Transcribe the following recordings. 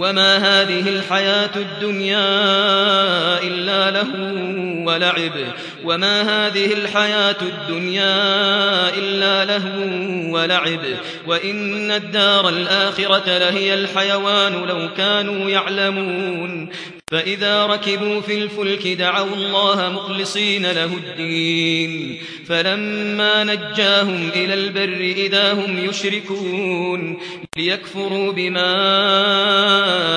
وما هذه الحياة الدنيا إلا له ولعب وما هذه الحياة الدنيا إلا له ولعب وإن الدار الآخرة لهي الحيوان لو كانوا يعلمون فإذا ركبوا في الفلك دعوا الله مخلصين له الدين فلما نجاهم إلى البر إذا هم يشركون ليكفروا بما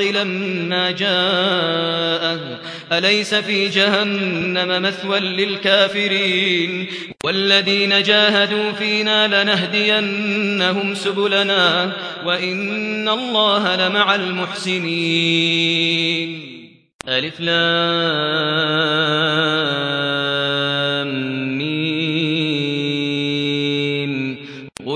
لما جاءه أليس في جهنم مثوى للكافرين والذين جاهدوا فينا لنهدينهم سبلنا وإن الله لمع المحسنين ألف لام